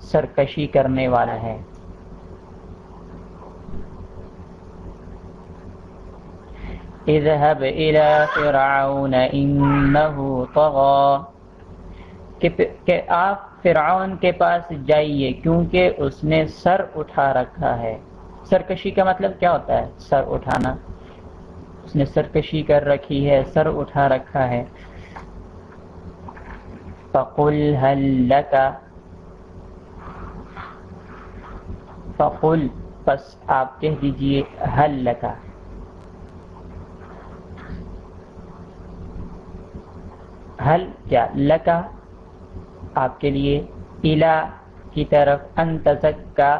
سرکشی کرنے والا ہے۔ اذهب الى فرعون انه طغى کہ آپ فرعون کے پاس جائیے کیونکہ اس نے سر اٹھا رکھا ہے۔ سرکشی کا مطلب کیا ہوتا ہے؟ سر اٹھانا۔ اس نے سرکشی کر رکھی ہے، سر اٹھا رکھا ہے۔ فقل هل لك فقل پس آپ کہہ دیجیے حل لکا حل کیا؟ لکا آپ کے لیے الہ کی طرف ان تزکا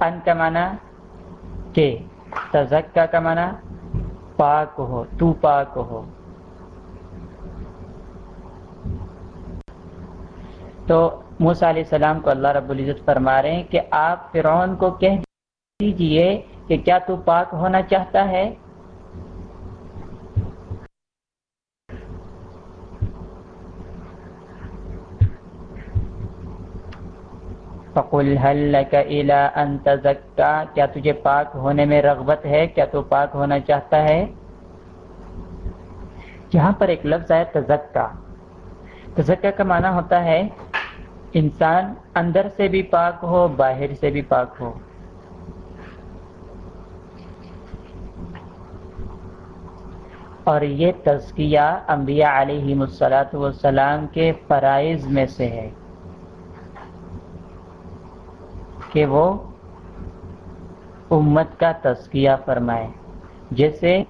ان کا معنی، کہ تزکا کا معنی، پاک ہو، تو پاک ہو۔ تو موسیٰ علیہ السلام کو اللہ رب العزت فرما رہے ہیں کہ آپ فرعون کو کہہ دیجیے کہ کیا تو پاک ہونا چاہتا ہے؟ فقل هل لك الى ان تزكى؟ کیا تجھے پاک ہونے میں رغبت ہے؟ کیا تو پاک ہونا چاہتا ہے؟ یہاں پر ایک لفظ ہے تزکا۔ تزکا کا معنی ہوتا ہے انسان اندر سے بھی پاک ہو، باہر سے بھی پاک ہو۔ اور یہ تزکیہ انبیاء علیہ مسلاط والسلام کے فرائض میں سے ہے کہ وہ امت کا تزکیہ فرمائے، جیسے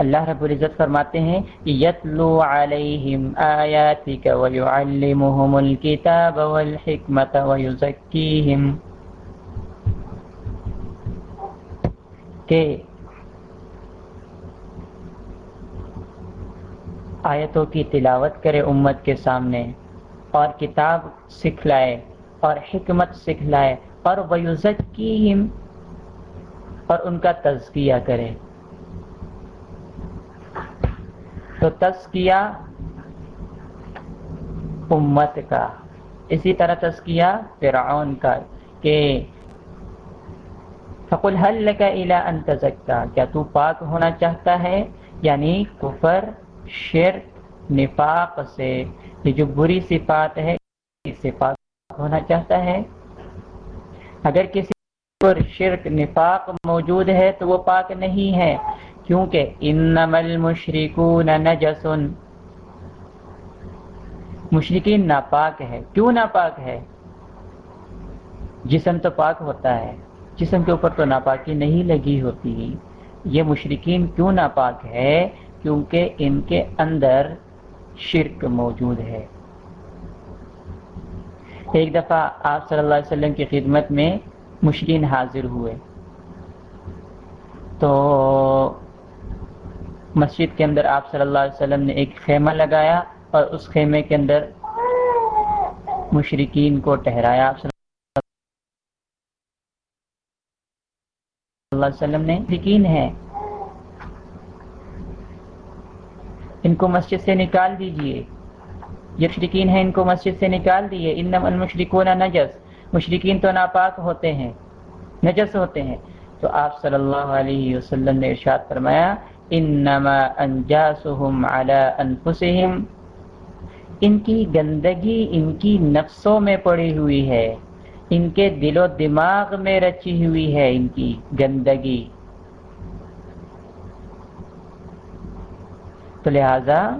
اللہ رب العزت فرماتے ہیں یتلو علیہم آیاتک ویعلمہم الکتاب والحکمت ویزکیہم کہ آیتوں کی تلاوت کرے امت کے سامنے اور کتاب سکھلائے اور حکمت سکھلائے اور ویزکیہم اور ان کا تزکیہ کرے۔ تو تزکیہ امت کا۔ اسی طرح تزکیہ فرعون کا کہ فقل حل لك الى ان تزکا کیا تو پاک ہونا چاہتا ہے؟ یعنی کفر، شرک، نفاق سے۔ یہ جو بری صفات ہے، اس سے پاک ہونا چاہتا ہے۔ اگر کسی پر شرک، نفاق موجود ہے تو وہ پاک نہیں ہے۔ کیونکہ انما المشرکون نجس مشرقین ناپاک ہے۔ کیوں ناپاک ہے؟ جسم تو پاک ہوتا ہے۔ جسم کے اوپر تو ناپاکی نہیں لگی ہوتی۔ یہ مشرقین کیوں ناپاک ہے؟ کیونکہ ان کے اندر شرک موجود ہے۔ ایک دفعہ آپ صلی اللہ علیہ وسلم کی خدمت میں مشرقین حاضر ہوئے۔ تو مسجد کے اندر آپ صلی اللہ علیہ وسلم نے ایک خیمہ لگایا اور اس خیمے کے اندر مشرقین کو ٹہرایا آپ صلی اللہ علیہ وسلم نے یقین ہے ان کو مسجد سے نکال دیجیے۔ یہ مشرقین ہیں، ان کو مسجد سے نکال دیئے انم المشرکون نجس۔ مشرقین تو ناپاک ہوتے ہیں، نجس ہوتے ہیں۔ تو آپ صلی اللہ علیہ وسلم نے ارشاد فرمایا انما انجاسهم على انفسهم۔ ان کی گندگی ان کی نفسوں میں پڑی ہوئی ہے۔ ان کے دل و دماغ میں رچی ہوئی ہے ان کی گندگی۔ تو لہذا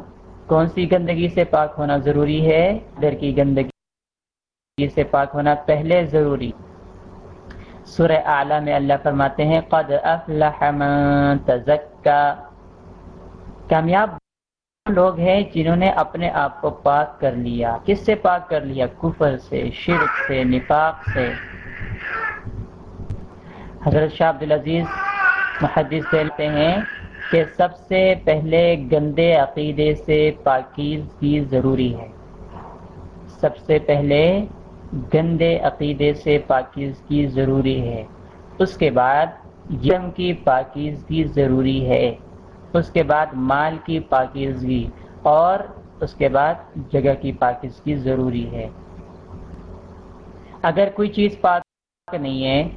کون سی گندگی سے پاک ہونا ضروری ہے؟ در کی گندگی سے پاک ہونا پہلے ضروری۔ سورہ اعلیٰ میں اللہ فرماتے ہیں، قد افلح من تزکا کامیاب لوگ ہیں جنہوں نے اپنے آپ کو پاک کر لیا۔ کس سے پاک کر لیا؟ کفر سے، شرک سے، نفاق سے۔ حضرت شاہ عبدالعزیز محدث کہتے ہیں کہ سب سے پہلے گندے عقیدے سے پاکیزگی ضروری ہے۔ سب سے پہلے گندے عقیدے سے پاکیزگی ضروری ہے۔ اس کے بعد جم کی پاکیزگی ضروری ہے، اس کے بعد مال کی پاکیزگی اور اس کے بعد جگہ کی پاکزگی ضروری ہے۔ اگر کوئی چیز پاک نہیں ہے،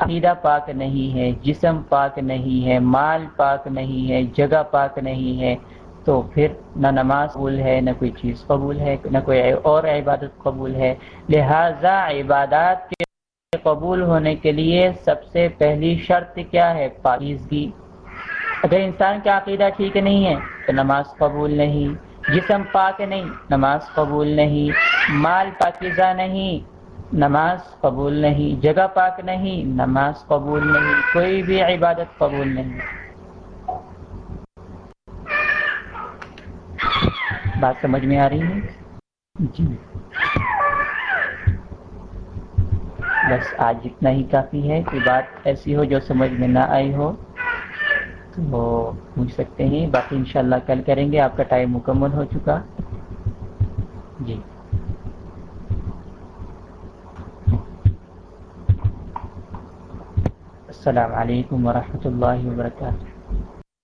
عقیدہ پاک نہیں ہے، جسم پاک نہیں ہے، مال پاک نہیں ہے، جگہ پاک نہیں ہے، تو پھر نہ نماز قبول ہے، نہ کوئی چیز قبول ہے، نہ کوئی اور عبادت قبول ہے۔ لہذا عبادات کے قبول ہونے کے لیے سب سے پہلی شرط کیا ہے؟ پاکیزگی۔ اگر انسان کا عقیدہ ٹھیک نہیں ہے تو نماز قبول نہیں، جسم پاک نہیں، نماز قبول نہیں، مال پاکیزہ نہیں، نماز قبول نہیں، جگہ پاک نہیں، نماز قبول نہیں، کوئی بھی عبادت قبول نہیں۔ بات سمجھ میں آ رہی ہے؟ جی۔ بس آج اتنا ہی کافی ہے کہ بات ایسی ہو جو سمجھ میں نہ آئی ہو۔ تو پوچھ سکتے ہیں۔ باقی انشاءاللہ کل کریں گے۔ آپ کا ٹائم مکمل ہو چکا۔ جی۔ السلام علیکم ورحمۃ اللہ وبرکاتہ۔